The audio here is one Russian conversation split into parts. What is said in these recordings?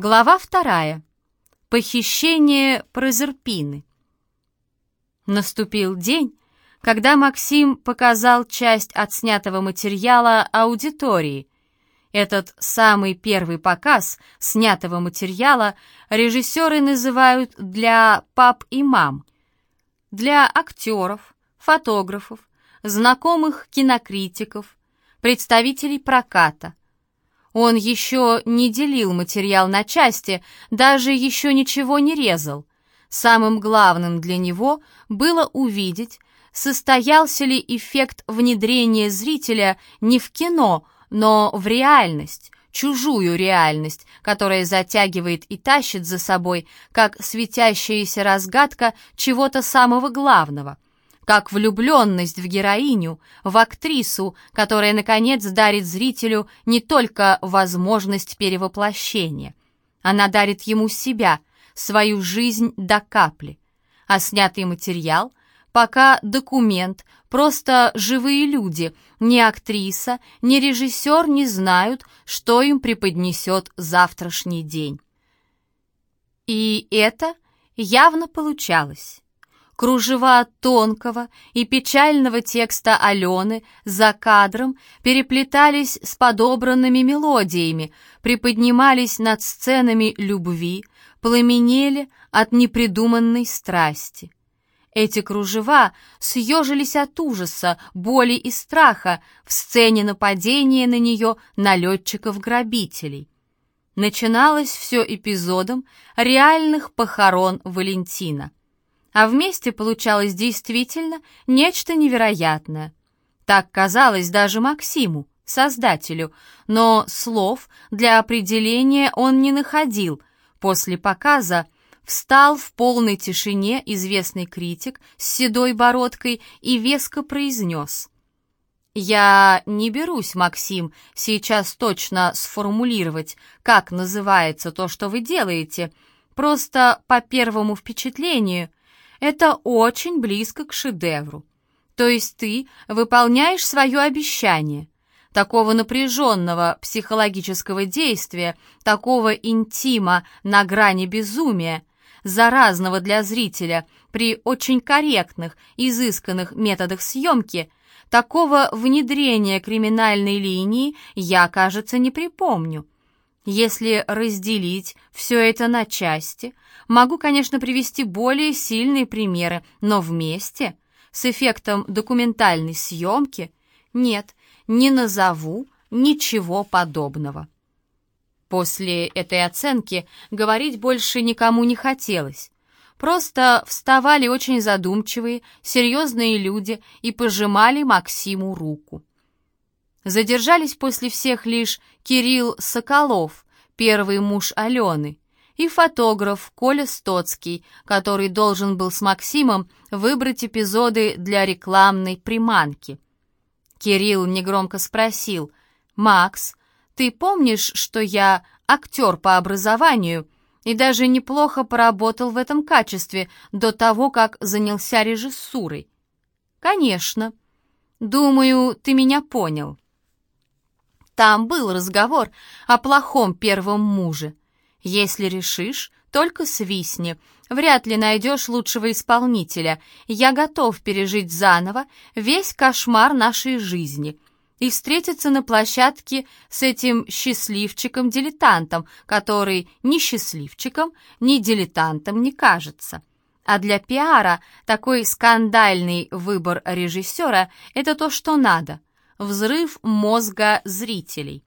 Глава вторая. Похищение Прозерпины. Наступил день, когда Максим показал часть отснятого материала аудитории. Этот самый первый показ снятого материала режиссеры называют для пап и мам, для актеров, фотографов, знакомых кинокритиков, представителей проката. Он еще не делил материал на части, даже еще ничего не резал. Самым главным для него было увидеть, состоялся ли эффект внедрения зрителя не в кино, но в реальность, чужую реальность, которая затягивает и тащит за собой, как светящаяся разгадка чего-то самого главного — как влюбленность в героиню, в актрису, которая, наконец, дарит зрителю не только возможность перевоплощения. Она дарит ему себя, свою жизнь до капли. А снятый материал — пока документ, просто живые люди, ни актриса, ни режиссер не знают, что им преподнесет завтрашний день. И это явно получалось. Кружева тонкого и печального текста Алены за кадром переплетались с подобранными мелодиями, приподнимались над сценами любви, пламенели от непридуманной страсти. Эти кружева съежились от ужаса, боли и страха в сцене нападения на нее налетчиков-грабителей. Начиналось все эпизодом реальных похорон Валентина а вместе получалось действительно нечто невероятное. Так казалось даже Максиму, создателю, но слов для определения он не находил. После показа встал в полной тишине известный критик с седой бородкой и веско произнес. «Я не берусь, Максим, сейчас точно сформулировать, как называется то, что вы делаете, просто по первому впечатлению это очень близко к шедевру. То есть ты выполняешь свое обещание. Такого напряженного психологического действия, такого интима на грани безумия, заразного для зрителя при очень корректных, изысканных методах съемки, такого внедрения криминальной линии я, кажется, не припомню. Если разделить все это на части, могу, конечно, привести более сильные примеры, но вместе, с эффектом документальной съемки, нет, не назову ничего подобного. После этой оценки говорить больше никому не хотелось. Просто вставали очень задумчивые, серьезные люди и пожимали Максиму руку. Задержались после всех лишь Кирилл Соколов, первый муж Алены, и фотограф Коля Стоцкий, который должен был с Максимом выбрать эпизоды для рекламной приманки. Кирилл негромко спросил, «Макс, ты помнишь, что я актер по образованию и даже неплохо поработал в этом качестве до того, как занялся режиссурой?» «Конечно. Думаю, ты меня понял». Там был разговор о плохом первом муже. Если решишь, только свистни. Вряд ли найдешь лучшего исполнителя. Я готов пережить заново весь кошмар нашей жизни и встретиться на площадке с этим счастливчиком-дилетантом, который ни счастливчиком, ни дилетантом не кажется. А для пиара такой скандальный выбор режиссера — это то, что надо — взрыв мозга зрителей.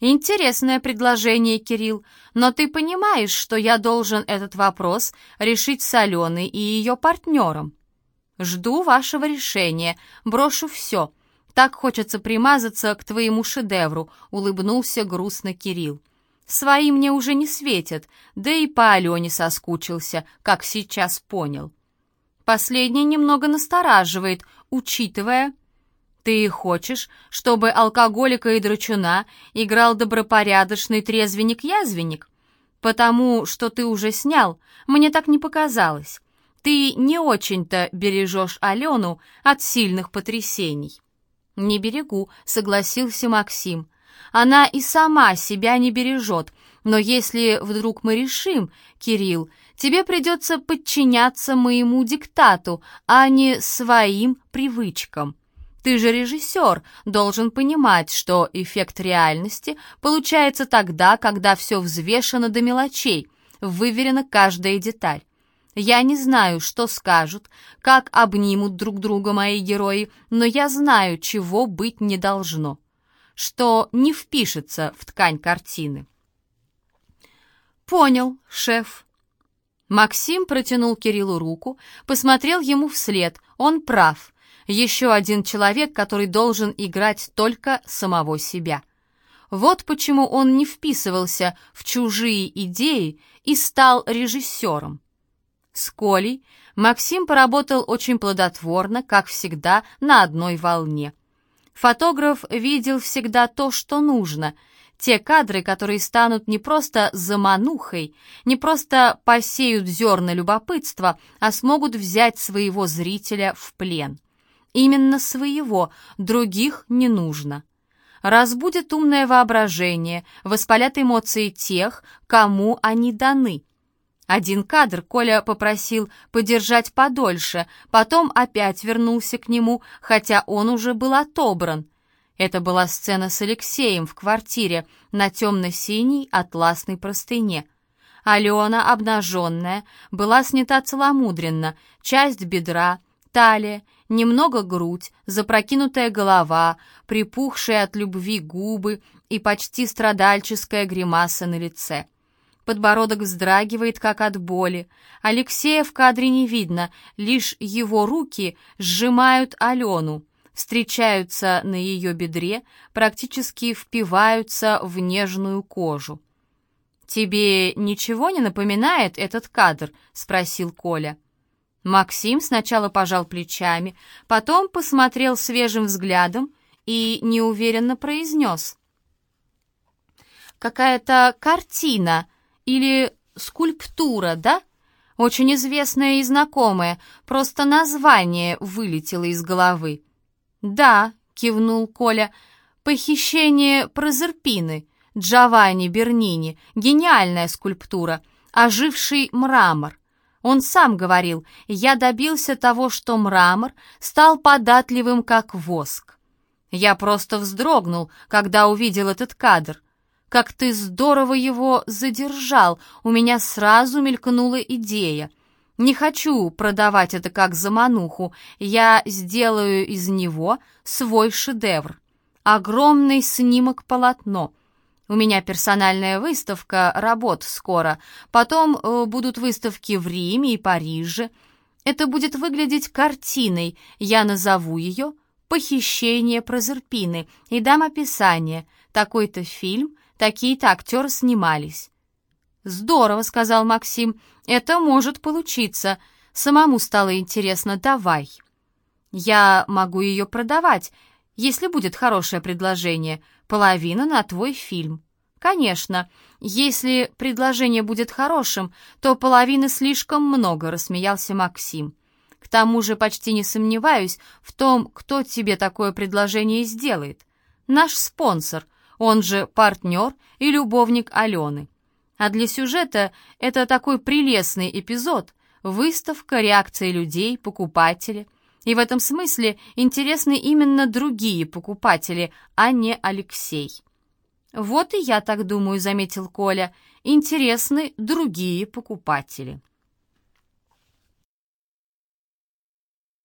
Интересное предложение, Кирилл, но ты понимаешь, что я должен этот вопрос решить с Аленой и ее партнером. Жду вашего решения, брошу все. Так хочется примазаться к твоему шедевру, улыбнулся грустно Кирилл. Свои мне уже не светят, да и по Алене соскучился, как сейчас понял. Последнее немного настораживает, учитывая, ты хочешь, чтобы алкоголика и драчуна играл добропорядочный трезвенник-язвенник? Потому что ты уже снял, мне так не показалось. Ты не очень-то бережешь Алену от сильных потрясений». «Не берегу», — согласился Максим. «Она и сама себя не бережет, Но если вдруг мы решим, Кирилл, тебе придется подчиняться моему диктату, а не своим привычкам. Ты же режиссер, должен понимать, что эффект реальности получается тогда, когда все взвешено до мелочей, выверена каждая деталь. Я не знаю, что скажут, как обнимут друг друга мои герои, но я знаю, чего быть не должно, что не впишется в ткань картины. «Понял, шеф». Максим протянул Кириллу руку, посмотрел ему вслед. Он прав. Еще один человек, который должен играть только самого себя. Вот почему он не вписывался в чужие идеи и стал режиссером. С Колей Максим поработал очень плодотворно, как всегда, на одной волне. Фотограф видел всегда то, что нужно, те кадры, которые станут не просто заманухой, не просто посеют зерна любопытства, а смогут взять своего зрителя в плен. Именно своего, других не нужно. Разбудит умное воображение, воспалят эмоции тех, кому они даны – один кадр Коля попросил подержать подольше, потом опять вернулся к нему, хотя он уже был отобран. Это была сцена с Алексеем в квартире на темно-синей атласной простыне. Алена, обнаженная, была снята целомудренно, часть бедра, талия, немного грудь, запрокинутая голова, припухшие от любви губы и почти страдальческая гримаса на лице — подбородок вздрагивает, как от боли. Алексея в кадре не видно, лишь его руки сжимают Алену, встречаются на ее бедре, практически впиваются в нежную кожу. «Тебе ничего не напоминает этот кадр?» — спросил Коля. Максим сначала пожал плечами, потом посмотрел свежим взглядом и неуверенно произнес. «Какая-то картина», или скульптура, да? Очень известная и знакомая, просто название вылетело из головы. «Да», — кивнул Коля, — «похищение Прозерпины, Джованни Бернини, гениальная скульптура, оживший мрамор». Он сам говорил, «Я добился того, что мрамор стал податливым, как воск». Я просто вздрогнул, когда увидел этот кадр. Как ты здорово его задержал, у меня сразу мелькнула идея. Не хочу продавать это как замануху, я сделаю из него свой шедевр. Огромный снимок-полотно. У меня персональная выставка работ скоро, потом э, будут выставки в Риме и Париже. Это будет выглядеть картиной, я назову ее «Похищение Прозерпины» и дам описание. Такой-то фильм Такие-то актеры снимались. «Здорово», — сказал Максим, — «это может получиться. Самому стало интересно, давай». «Я могу ее продавать, если будет хорошее предложение. Половина на твой фильм». «Конечно. Если предложение будет хорошим, то половины слишком много», — рассмеялся Максим. «К тому же почти не сомневаюсь в том, кто тебе такое предложение сделает. Наш спонсор — он же партнер и любовник Алены. А для сюжета это такой прелестный эпизод, выставка, реакции людей, покупатели. И в этом смысле интересны именно другие покупатели, а не Алексей. «Вот и я так думаю», — заметил Коля, — «интересны другие покупатели».